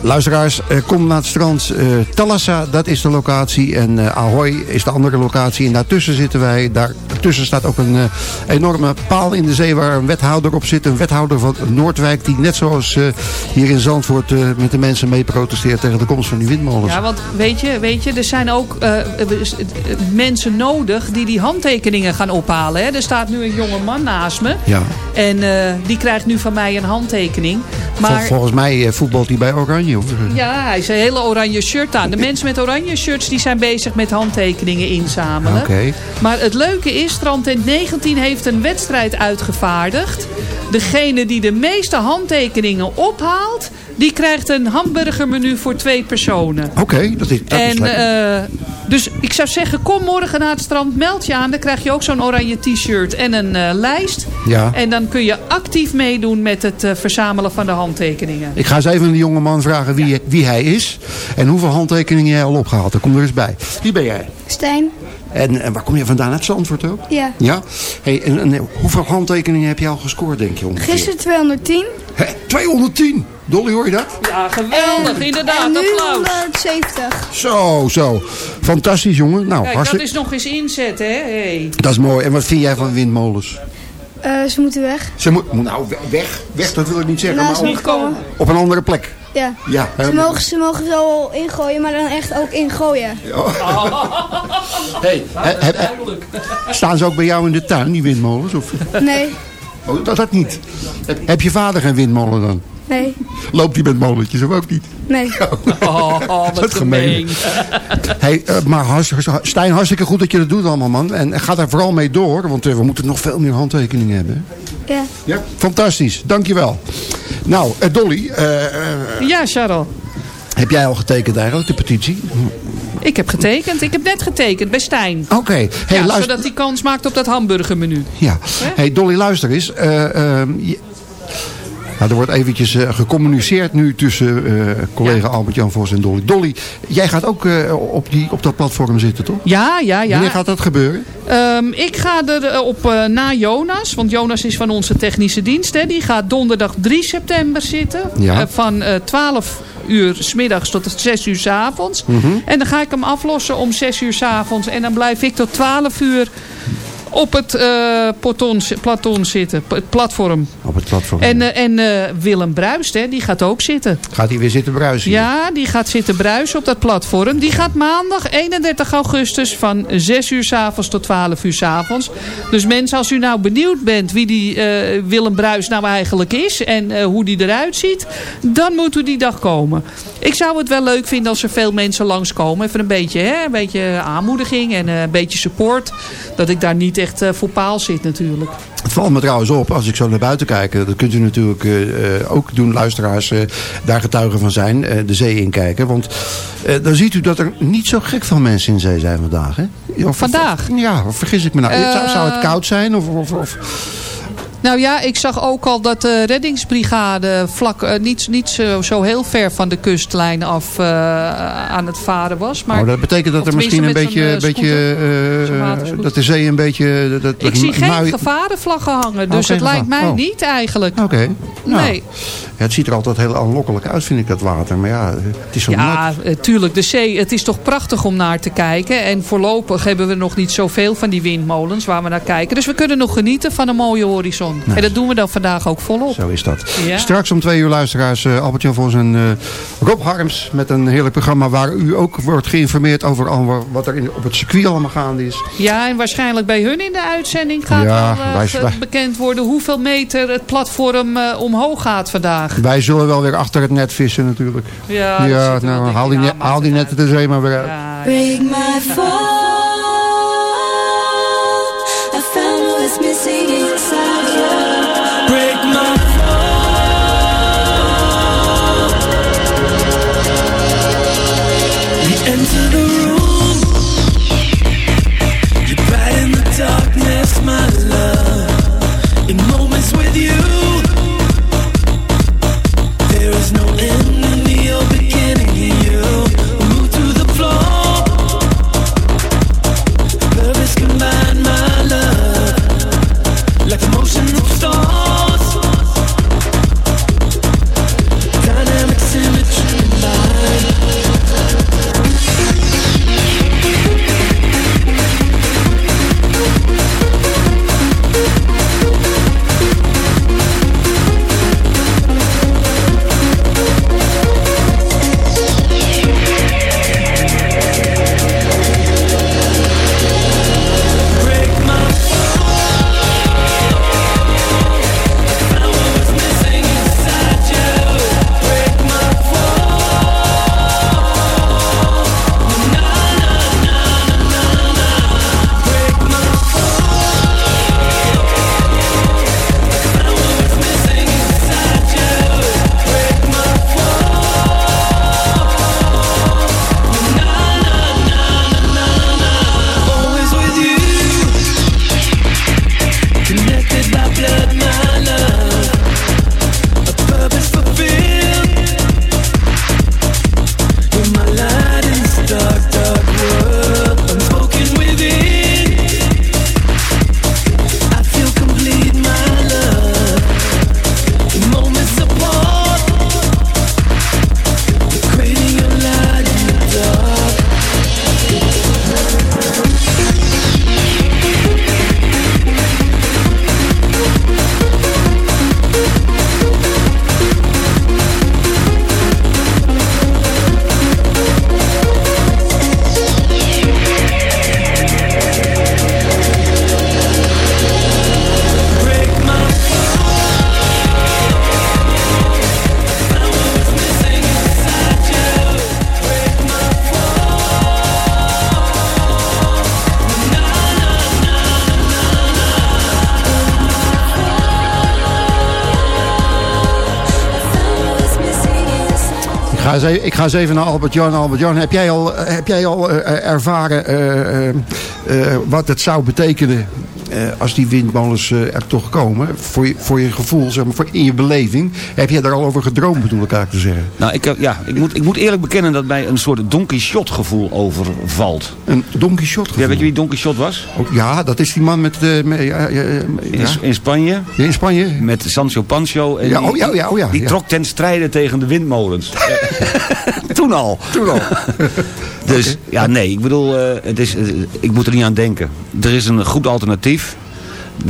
Luisteraars, eh, kom naar het strand. eh Talassa, dat is de locatie. En eh, Ahoy is de andere locatie. En daartussen zitten wij. Daartussen staat ook een enorme paal in de zee waar een wethouder op zit. Een wethouder van Noordwijk die net zoals hier in Zandvoort met de mensen mee protesteert tegen de komst van die windmolens. Ja, want weet je, weet je er zijn ook mensen nodig die die handtekeningen gaan ophalen. Hè? Er staat nu een jonge man naast me. Ja. En die krijgt nu van mij een handtekening. Vol- Maar volgens mij eh, voetbalt hij bij Oranje. Ja, hij heeft een hele oranje shirt aan. De mensen met oranje shirts die zijn bezig met handtekeningen inzamelen. Oké. Maar het leuke is, Strandtent 19 heeft een wedstrijd uitgevaardigd. Degene die de meeste handtekeningen ophaalt, die krijgt een hamburgermenu voor twee personen. Oké, dat is, dat is en, lekker. eh, dus ik zou zeggen, kom morgen naar het strand, meld je aan. Dan krijg je ook zo'n oranje t-shirt en een eh, lijst. Ja. En dan kun je actief meedoen met het eh, verzamelen van de handtekeningen. Ik ga eens even aan de jonge man vragen wie, wie hij is. En hoeveel handtekeningen jij al opgehaald? Dan kom er eens bij. Wie ben jij? Stijn? En, en waar kom je vandaan? Uit Zandvoort ook? Ja. Ja? Hey, en, en hoeveel handtekeningen heb je al gescoord, denk je ongeveer? Gisteren 210. Hè, 210! Dolly, hoor je dat? Ja, geweldig. Inderdaad, en nu applaus. 170. Zo, zo. Fantastisch, jongen. Nou, Kijk, dat is nog eens inzet, hè? Hey. Dat is mooi. En wat vind jij van windmolens? Eh, ze moeten weg. Ze moet, nou, we- weg. Weg, dat wil ik niet zeggen. Nou, maar ze op, mogen komen. op een andere plek. Ja. Ja. Ze mogen, ze mogen zo al ingooien, maar dan echt ook ingooien. Hey, he- he- he- staan ze ook bij jou in de tuin, die windmolens? Of? Nee, Oh, dat, dat niet. Heb, heb je vader geen windmolen dan? Nee, Loopt hij met molentjes of ook niet? nee. Oh, wat Wat gemeen. Hey, eh, maar Stijn, hartstikke goed dat je dat doet allemaal, man. En ga daar vooral mee door, want eh, we moeten nog veel meer handtekeningen hebben. Ja. Ja, fantastisch. Dankjewel. Nou, eh, Dolly, Ja, Charles. heb jij al getekend eigenlijk, de petitie? Ik heb getekend. Ik heb net getekend bij Stijn. Oké. Hey, ja, luister. zodat hij kans maakt op dat hamburgermenu. Ja. Hey, Dolly, luister eens. Eh, ehm, je- nou, er wordt eventjes eh, gecommuniceerd nu tussen eh, collega Albert-Jan Vos en Dolly. Dolly, jij gaat ook eh, op, die, op dat platform zitten, toch? Ja, ja, ja. Wanneer gaat dat gebeuren? Ehm, ik ga er op na Jonas, want Jonas is van onze technische dienst. Hè. Die gaat donderdag 3 september zitten. Ja. Van eh 12 uur s middags tot 6 uur s avonds. Mhm. En dan ga ik hem aflossen om 6 uur s avonds. En dan blijf ik tot 12 uur op het porton, platon zitten. Het platform. Op het platform. En, eh, en eh, Willem Bruist, hè, die gaat ook zitten. Gaat hij weer zitten bruisen? Ja, die gaat zitten bruisen op dat platform. Die gaat maandag 31 augustus van 6 uur s avonds tot 12 uur s avonds. Dus mensen, als u nou benieuwd bent wie die Willem Bruis nou eigenlijk is en hoe die eruit ziet, dan moet u die dag komen. Ik zou het wel leuk vinden als er veel mensen langskomen. Even een beetje, hè, een beetje aanmoediging en eh, een beetje support. Dat ik daar niet echt eh, voor paal zit natuurlijk. Het valt me trouwens op, als ik zo naar buiten kijk, eh, dat kunt u natuurlijk ook doen, luisteraars, daar getuigen van zijn, de zee inkijken. Want dan ziet u dat er niet zo gek veel mensen in zee zijn vandaag. Hè? Of, Vandaag? Of, ja, of vergis ik me nou. Zou, zou het koud zijn? Of, of, of, Nou ja, ik zag ook al dat de reddingsbrigade vlak, eh, niet, niet zo, zo heel ver van de kustlijn af eh, aan het varen was. Maar, oh, dat betekent dat er misschien een beetje, beetje eh, waterscooter. dat de zee een beetje... Dat, dat ik zie geen gevarenvlaggen hangen, dus Oh, het lijkt mij. Oh. niet eigenlijk. Oké. Nou, Nee. ja, het ziet er altijd heel aanlokkelijk uit, vind ik, dat water. Maar ja, het is zo Ja, nat. tuurlijk. De zee, het is toch prachtig om naar te kijken. En voorlopig hebben we nog niet zoveel van die windmolens waar we naar kijken. Dus we kunnen nog genieten van een mooie horizon. En dat doen we dan vandaag ook volop. Zo is dat. Ja. Straks om twee uur luisteraars eh, Albert-Jan Vos en eh, Rob Harms met een heerlijk programma waar u ook wordt geïnformeerd over al wat er in, op het circuit allemaal gaande is. Ja, en waarschijnlijk bij hun in de uitzending gaat Ja, al eh, wij- bekend worden hoeveel meter het platform eh, omhoog gaat vandaag. Wij zullen wel weer achter het net vissen natuurlijk. Ja, dat ja nou, haal die, haal die netten er zee maar weer uit. Break my fall. I found what's missing ik ga eens even naar Albert Jan. Albert Jan, heb jij al, heb jij al eh, ervaren eh, eh, eh, wat het zou betekenen eh, als die windmolens eh, er toch komen? Voor je, voor je gevoel, zeg maar, voor, in je beleving. Heb jij daar al over gedroomd, bedoel ik eigenlijk te zeggen? Nou, ik, heb- ja, ik, moet, ik moet eerlijk bekennen dat mij een soort Don Quixote gevoel overvalt. Een Don Quixote gevoel? Ja, weet je wie Don Quixote was? Oh, ja, dat is die man met... eh, met- ja, ja, ja, In, Spanje. in Spanje? Met Sancho Pancho. En Ja, die, oh, ja, ja, oh, ja, die trok ten strijde tegen de windmolens. Toen al. Toen al. Dus ja, nee, ik bedoel, eh, het is, eh, ik moet er niet aan denken. Er is een goed alternatief.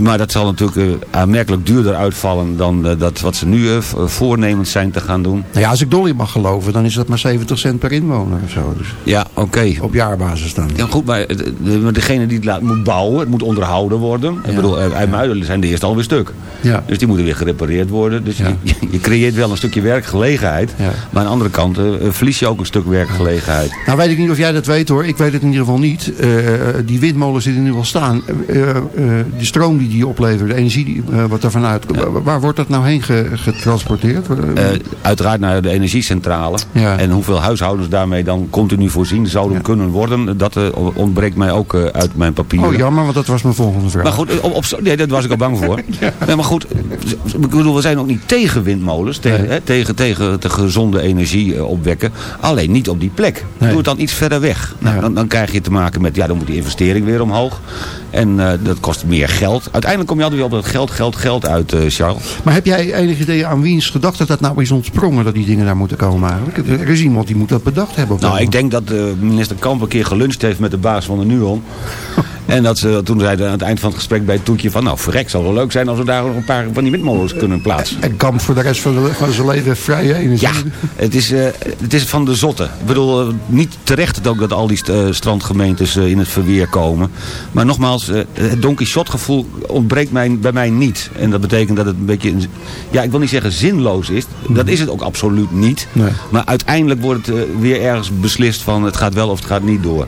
Maar dat zal natuurlijk eh, aanmerkelijk duurder uitvallen dan eh, dat wat ze nu eh, voornemens zijn te gaan doen. Nou ja, als ik Dolly mag geloven, dan is dat maar 70 cent per inwoner of zo. Dus Ja, oké. op jaarbasis dan. Ja, goed, maar de- maar degene die het laat, moet bouwen, het moet onderhouden worden. Ik bedoel, IJmuiden zijn de eerste alweer stuk. Ja. Dus die moeten weer gerepareerd worden. Dus je, je creëert wel een stukje werkgelegenheid. Ja. Maar aan de andere kant verlies je ook een stuk werkgelegenheid. Nou weet ik niet of jij dat weet hoor. Ik weet het in ieder geval niet. Die windmolens die er nu al staan. eh, de stroom die die opleveren. De energie die, eh, wat er vanuit. Waar, waar wordt dat nou heen ge- getransporteerd? Eh, uiteraard naar de energiecentrale. Ja. En hoeveel huishoudens daarmee dan continu voorzien zouden kunnen worden. Dat eh, ontbreekt mij ook uit mijn papieren. oh jammer, want dat was mijn volgende vraag. Maar goed, op, op, nee, daar was ik al bang voor. Nee, maar goed, ik bedoel, we zijn ook niet tegen windmolens. Tegen, hè, tegen, tegen de gezonde energie opwekken. Alleen niet op die plek. Doe het dan iets verder weg. Nou, dan, dan krijg je te maken met, ja, dan moet die investering weer omhoog. En dat kost meer geld. Uiteindelijk kom je altijd weer op dat geld, geld, geld uit, eh, Charles. Maar heb jij enig idee aan wiens gedachte dat nou is ontsprongen dat die dingen daar moeten komen eigenlijk? Er is iemand die moet dat bedacht hebben. dat Nou, ik denk dat de minister Kamp een keer geluncht heeft met de baas van de NUON. En dat ze toen zeiden aan het eind van het gesprek bij het toetje van... nou, verrek, zal wel leuk zijn als we daar nog een paar van die windmolens kunnen plaatsen. En Kamp voor de rest van, de, van zijn leven vrije energie. Ja, het is, eh, het is van de zotte. Ik bedoel, eh, niet terecht ook dat al die eh, strandgemeentes in het verweer komen. Maar nogmaals, het Don Quixote gevoel ontbreekt mij, bij mij niet. En dat betekent dat het een beetje, een- ja, ik wil niet zeggen zinloos is. Dat is het ook absoluut niet. Nee. Maar uiteindelijk wordt het weer ergens beslist van het gaat wel of het gaat niet door.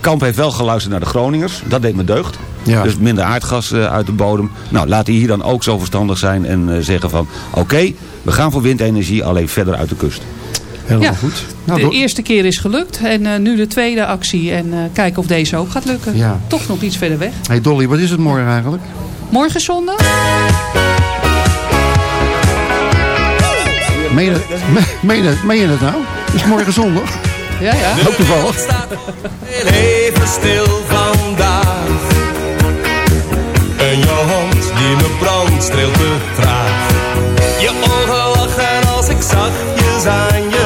Kamp heeft wel geluisterd naar de Groningers. Dat deed me deugd. Ja. Dus minder aardgas eh, uit de bodem. Nou, laat hij hier dan ook zo verstandig zijn en eh, zeggen van... oké, we gaan voor windenergie, alleen verder uit de kust. Helemaal Ja. goed. Nou, de door- eerste keer is gelukt en eh, nu de tweede actie. En eh, kijken of deze ook gaat lukken. Ja. Toch nog iets verder weg. Hey Dolly, wat is het morgen eigenlijk? Morgen zondag? Meen je, dat- me- meen je, dat- meen je dat nou? Is morgen zondag? Ja, ja. Ook toevallig. staat even stil vandaag. En je hand die me brandt streelt te traag. Je ogen lachen als ik zachtjes aan je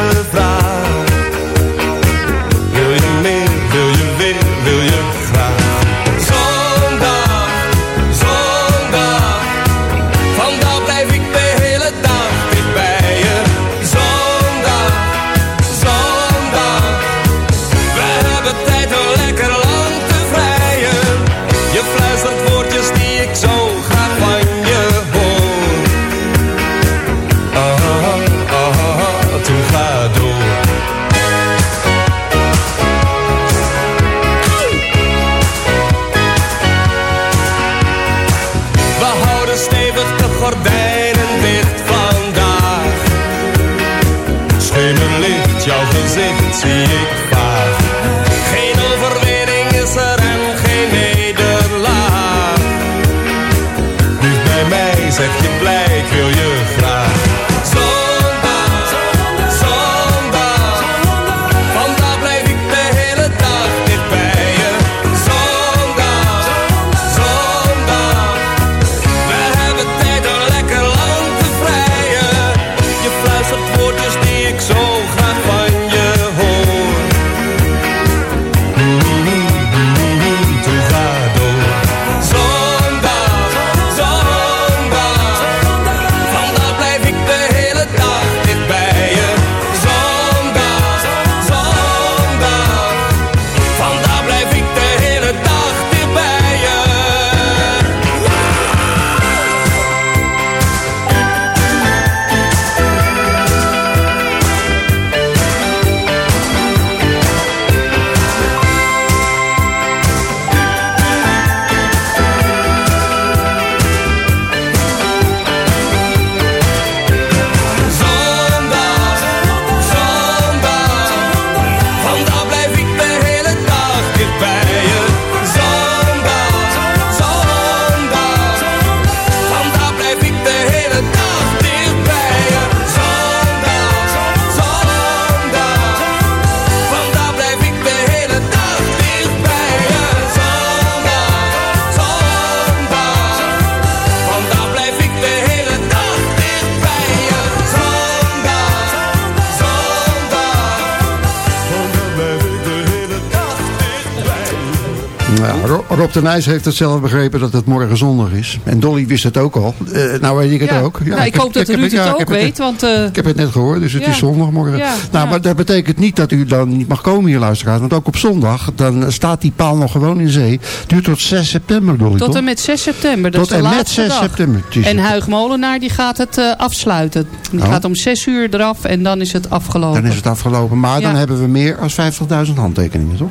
Nijs heeft het zelf begrepen dat het morgen zondag is. En Dolly wist het ook al. Eh, nou weet ik het Ja. ook. Nou, ik hoop dat Ruud ja, het ook weet, want... eh, Ik heb het net gehoord, dus het Ja. is zondag morgen. Ja, nou, ja. maar dat betekent niet dat u dan niet mag komen hier, luisteraars. Want ook op zondag, dan staat die paal nog gewoon in zee. Duurt tot 6 september, Dolly, Tot toch? en met 6 september. Dat Tot is de en met laatste 6 dag. september. En Huig Molenaar die gaat het eh, afsluiten. Die Oh. gaat om 6 uur eraf en dan is het afgelopen. Dan is het afgelopen. Maar dan Ja. hebben we meer dan 50.000 handtekeningen, toch?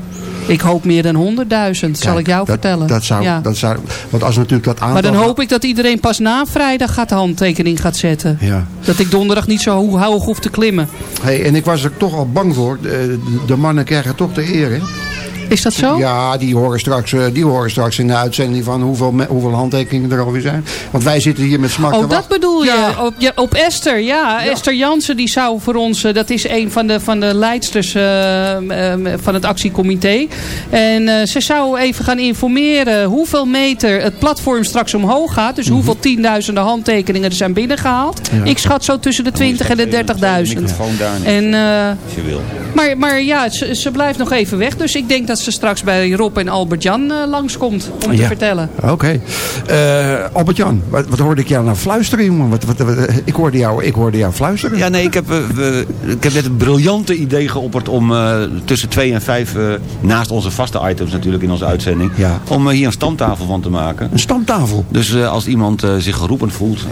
Ik hoop meer dan 100.000, zal ik jou dat, vertellen. Dat zou, Ja. dat zou, want als natuurlijk dat aantal... Maar dan hoop ik dat iedereen pas na vrijdag gaat de handtekening gaat zetten. Ja. Dat ik donderdag niet zo ho- hoog hoef te klimmen. Hey, en ik was er toch al bang voor. De, de mannen krijgen toch de eer, hè? Is dat zo? Ja, die horen straks, eh, die horen straks in de uitzending van hoeveel, hoeveel handtekeningen er alweer zijn. Want wij zitten hier met smak te Oh, dat bedoel je? Op, ja, op Esther, ja. Esther Jansen, die zou voor ons... eh, dat is een van de, van de leidsters eh, eh, van het actiecomité. En eh, ze zou even gaan informeren hoeveel meter het platform straks omhoog gaat. Dus hoeveel tienduizenden handtekeningen er zijn binnengehaald. Ja. Ik schat zo tussen de 20 en de 30.000. microfoon daar niet. En... eh, Als je wil. maar, maar ja, ze, ze blijft nog even weg. Dus ik denk dat ze straks bij Rob en Albert-Jan eh, langskomt om te vertellen. Oké. Eh, Albert-Jan, wat, wat hoorde ik jou nou fluisteren, jongen? Wat, wat, wat- ik, hoorde jou, ik hoorde jou fluisteren. Ja, nee, ik heb, eh, we- ik heb net een briljante idee geopperd om eh, tussen twee en vijf, eh, naast onze vaste items natuurlijk in onze uitzending, om hier een stamtafel van te maken. Een stamtafel? Dus eh, als iemand zich geroepen voelt,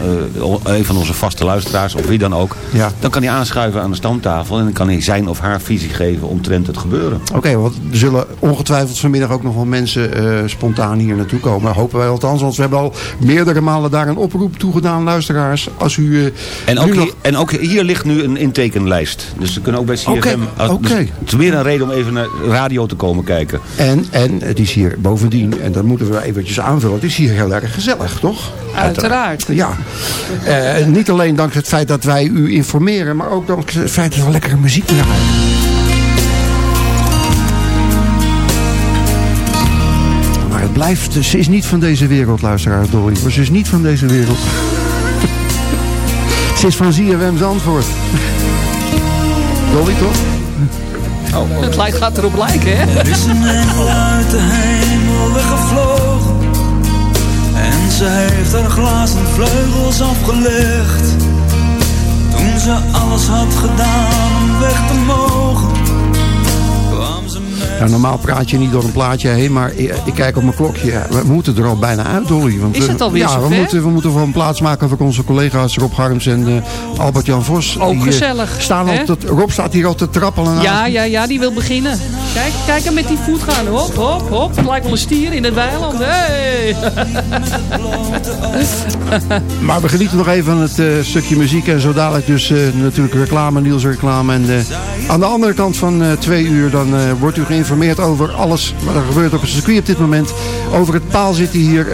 eh, een van onze vaste luisteraars of wie dan ook, Ja. dan kan hij aanschuiven aan de stamtafel en dan kan hij zijn of haar visie geven omtrent het gebeuren. Oké, want er zullen ongetwijfeld vanmiddag ook nog wel mensen eh, spontaan hier naartoe komen. Hopen wij althans, want we hebben al meerdere malen daar een oproep toe gedaan, luisteraars. Als u... eh, En ook, nog- hier, en ook hier ligt nu een intekenlijst. Dus ze kunnen ook bij CFM... Oké, oké. dus het is meer een reden om even naar radio te komen kijken. En, en het is hier bovendien, en dat moeten we eventjes aanvullen, het is hier heel erg gezellig, toch? Uiteraard. Ja. Eh, niet alleen dankzij het feit dat wij u informeren, maar ook dankzij het feit dat we lekkere muziek draaien. Het blijft, ze is niet van deze wereld, luisteraars Dolly. Maar ze is niet van deze wereld. ze is van ZFM Zandvoort. Dolly, toch? Oh. Het lijkt gaat erop lijken, hè? Er is een engel uit de hemel weggevlogen. En ze heeft haar glazen vleugels afgelegd. Toen ze alles had gedaan om weg te mogen. Normaal praat je niet door een plaatje heen, maar ik, ik kijk op mijn klokje. We moeten er al bijna uit, Dolly. Want Is het alweer Ja, we moeten, we moeten een plaats maken voor onze collega's Rob Harms en eh, Albert-Jan Vos. Ook Die, eh, gezellig, Staan te, Rob staat hier al te trappelen. Ja, ja, ja, die wil beginnen. Kijk, kijk hem met die voet gaan. Hop, hop, hop. Het lijkt wel een stier in het weiland. Hey. Maar we genieten nog even van het eh, stukje muziek. En zo dadelijk dus eh, natuurlijk reclame, Niels reclame. En eh, aan de andere kant van twee uur dan wordt u geïnformeerd over alles wat er gebeurt op het circuit op dit moment. Over het paal zitten hier,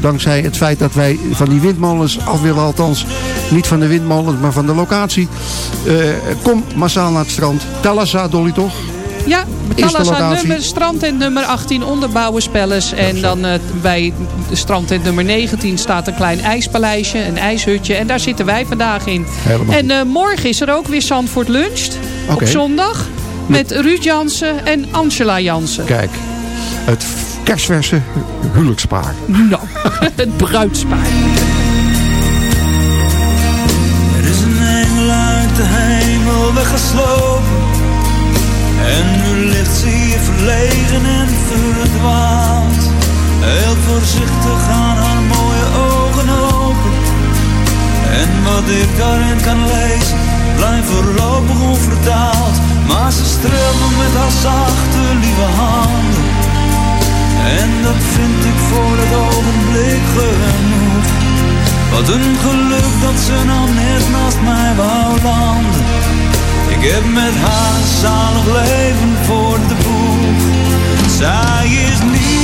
dankzij het feit dat wij van die windmolens af willen. Althans, niet van de windmolens, maar van de locatie. Kom massaal naar het strand. Tellassa, Dolly toch? Ja, Talassa locatie? nummer, strandtent nummer 18 onderbouwen Spelles. En dan eh, bij strandtent nummer 19 staat een klein ijspaleisje, een ijshutje. En daar zitten wij vandaag in. Helemaal en eh, morgen is er ook weer Zandvoort Luncht. Op Oké. zondag. Met Ruud Jansen en Angela Jansen. Kijk, het kerstverse huwelijkspaar. Nou, het bruidspaar. Er is een engel uit de hemel weggeslopen. En nu ligt ze hier verlegen en verdwaald. Heel voorzichtig gaan haar mooie ogen open. En wat ik daarin kan lezen, blijft voorlopig onvertaald. Maar ze streelt me met haar zachte, lieve handen. En dat vind ik voor het ogenblik genoeg. Wat een geluk dat ze nou net naast mij wou landen. Ik heb met haar zalig leven voor de boeg. Zij is niet